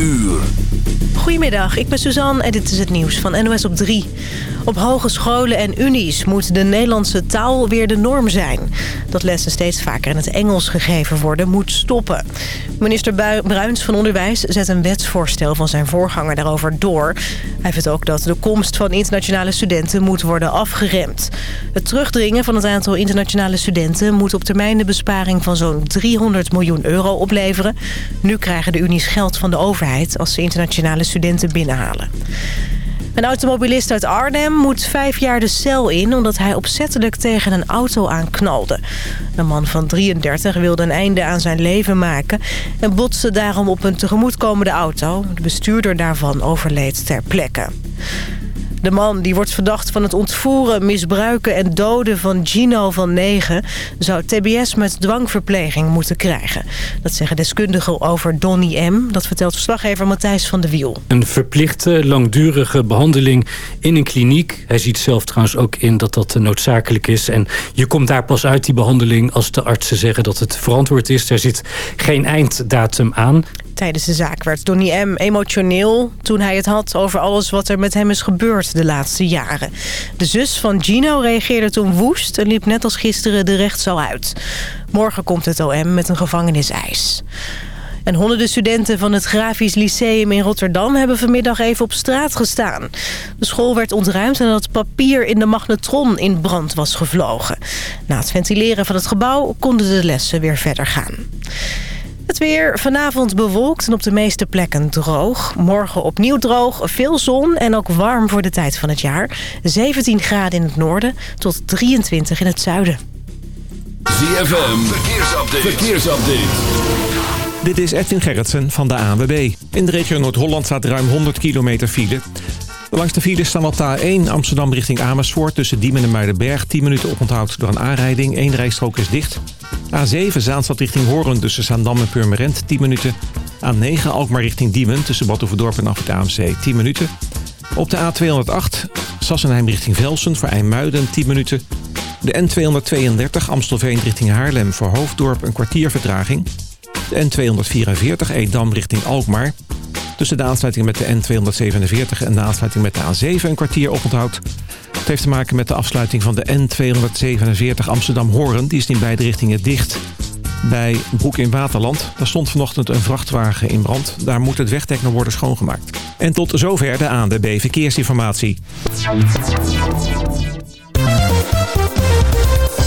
uur. Goedemiddag, ik ben Suzanne en dit is het nieuws van NOS op 3. Op hogescholen en unies moet de Nederlandse taal weer de norm zijn. Dat lessen steeds vaker in het Engels gegeven worden moet stoppen. Minister Bruins van Onderwijs zet een wetsvoorstel van zijn voorganger daarover door. Hij vindt ook dat de komst van internationale studenten moet worden afgeremd. Het terugdringen van het aantal internationale studenten moet op termijn de besparing van zo'n 300 miljoen euro opleveren. Nu krijgen de unies geld van de overheid als ze internationale studenten binnenhalen. Een automobilist uit Arnhem moet vijf jaar de cel in... omdat hij opzettelijk tegen een auto aanknalde. De man van 33 wilde een einde aan zijn leven maken... en botste daarom op een tegemoetkomende auto. De bestuurder daarvan overleed ter plekke. De man die wordt verdacht van het ontvoeren, misbruiken en doden van Gino van 9... zou tbs met dwangverpleging moeten krijgen. Dat zeggen deskundigen over Donny M. Dat vertelt verslaggever Matthijs van de Wiel. Een verplichte, langdurige behandeling in een kliniek. Hij ziet zelf trouwens ook in dat dat noodzakelijk is. En je komt daar pas uit die behandeling als de artsen zeggen dat het verantwoord is. Er zit geen einddatum aan. Tijdens de zaak werd Donny M. emotioneel toen hij het had over alles wat er met hem is gebeurd de laatste jaren. De zus van Gino reageerde toen woest en liep net als gisteren de rechtszaal uit. Morgen komt het OM met een gevangeniseis. En honderden studenten van het Grafisch Lyceum in Rotterdam... hebben vanmiddag even op straat gestaan. De school werd ontruimd en papier in de magnetron in brand was gevlogen. Na het ventileren van het gebouw konden de lessen weer verder gaan. Het weer vanavond bewolkt en op de meeste plekken droog. Morgen opnieuw droog, veel zon en ook warm voor de tijd van het jaar. 17 graden in het noorden tot 23 in het zuiden. ZFM, verkeersupdate. verkeersupdate. Dit is Edwin Gerritsen van de ANWB. In de regio Noord-Holland staat ruim 100 kilometer file. Langs de file staan op de A1 Amsterdam richting Amersfoort... tussen Diemen en Muidenberg 10 minuten oponthoud door een aanrijding. Eén rijstrook is dicht. A7 Zaanstad richting Hoorn tussen Zaandam en Purmerend 10 minuten. A9 Alkmaar richting Diemen tussen Badhoevedorp en Afrit AMC 10 minuten. Op de A208 Sassenheim richting Velsen voor IJmuiden 10 minuten. De N232 Amstelveen richting Haarlem voor Hoofddorp een kwartier vertraging. De N244 Edam richting Alkmaar. Tussen de aansluiting met de N247 en de aansluiting met de A7 een kwartier oponthoud. Het heeft te maken met de afsluiting van de N247 Amsterdam-Hoorn. Die is in beide richtingen dicht. Bij Broek in Waterland, daar stond vanochtend een vrachtwagen in brand. Daar moet het wegdek nog worden schoongemaakt. En tot zover de ANWB Verkeersinformatie.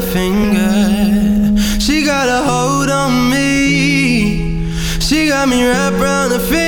finger. She got a hold on me. She got me wrapped around her finger.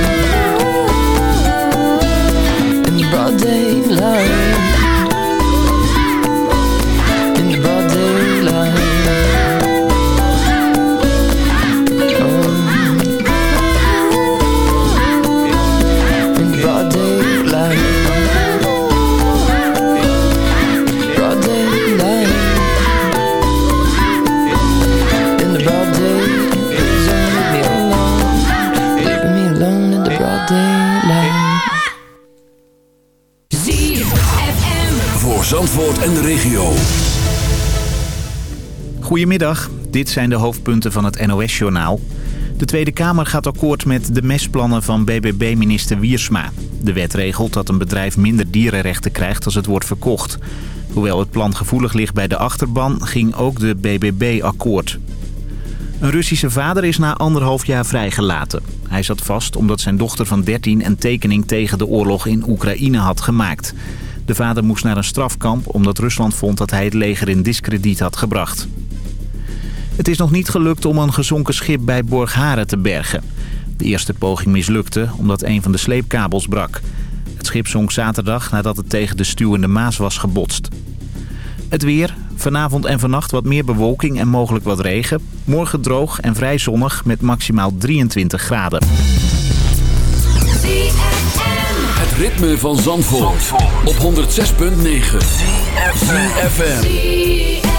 Goedemiddag, dit zijn de hoofdpunten van het NOS-journaal. De Tweede Kamer gaat akkoord met de mesplannen van BBB-minister Wiersma. De wet regelt dat een bedrijf minder dierenrechten krijgt als het wordt verkocht. Hoewel het plan gevoelig ligt bij de achterban, ging ook de BBB akkoord. Een Russische vader is na anderhalf jaar vrijgelaten. Hij zat vast omdat zijn dochter van 13 een tekening tegen de oorlog in Oekraïne had gemaakt. De vader moest naar een strafkamp omdat Rusland vond dat hij het leger in diskrediet had gebracht. Het is nog niet gelukt om een gezonken schip bij Borgharen te bergen. De eerste poging mislukte omdat een van de sleepkabels brak. Het schip zonk zaterdag nadat het tegen de stuwende Maas was gebotst. Het weer. Vanavond en vannacht wat meer bewolking en mogelijk wat regen. Morgen droog en vrij zonnig met maximaal 23 graden. Het ritme van Zandvoort, op 106.9. FM.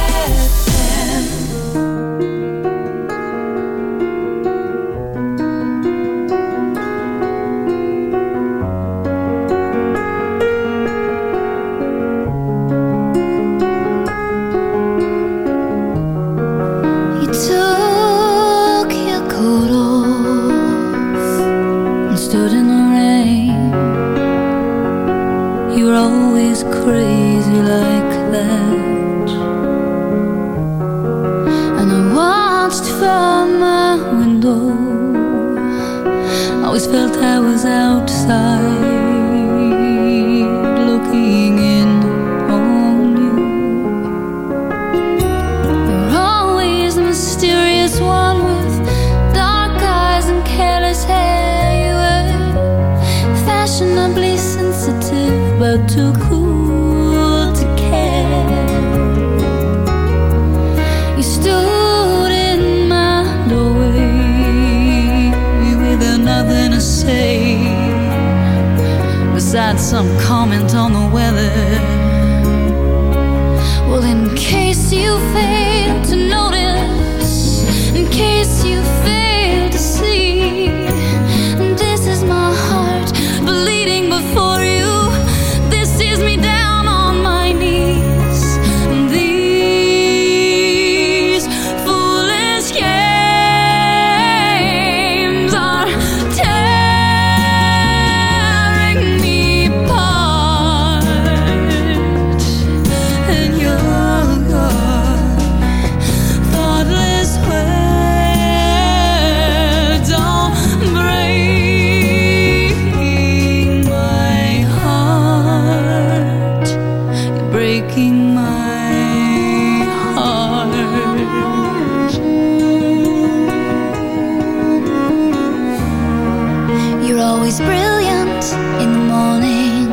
Brilliant in the morning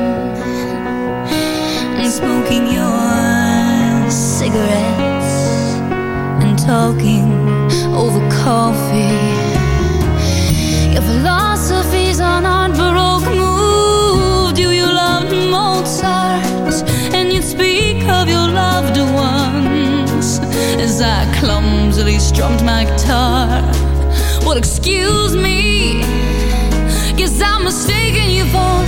and smoking your cigarettes and talking over coffee. Your philosophies are not baroque moved you. You loved Mozart and you'd speak of your loved ones as I clumsily strummed my guitar. Well, excuse me, mistaking you for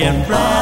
and bright.